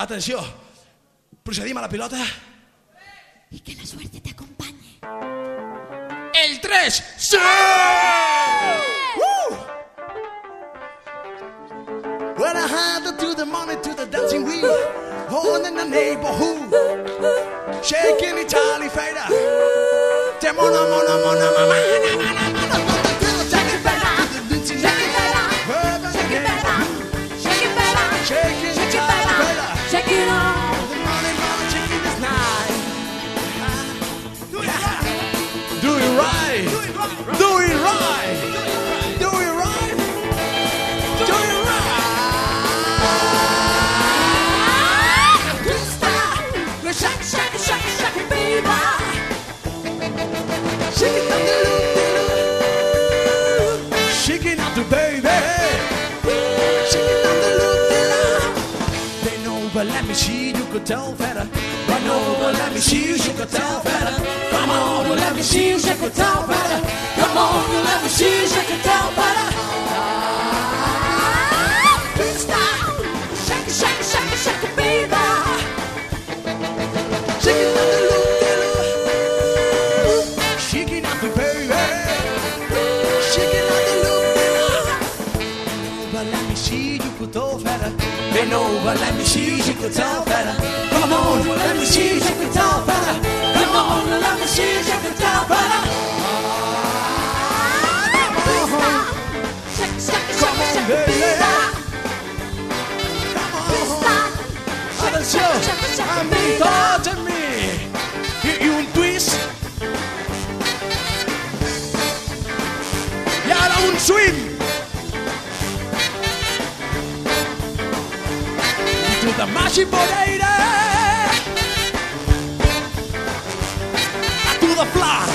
Atenció. Procedim a la pilota. Y que la suerte te acompañe. El 3. ¡Sí! Woo! When I had to do the money to the dancing wheel, on in the neighborhood, shaking Italy fader. Te mona, mona, mona, mona, mona, Do it right. Do it right. Do it right. Good style. Shake, shake, shake, shake baby. Shake the loop, the loop. Shake it baby. Shake the. They know, but let me see you could tell better. Know, but let me see you could tell better. Come on, let me see you could tell better. shake ah, it down, butter. Ah. Shake it, shake it, shake it, shake it, baby. Shake it, loop, loop. Shake it out baby. Let me see you go down, better. Bend over, let me see you go better. Un swing. To the Mashi Boreira. To the fly.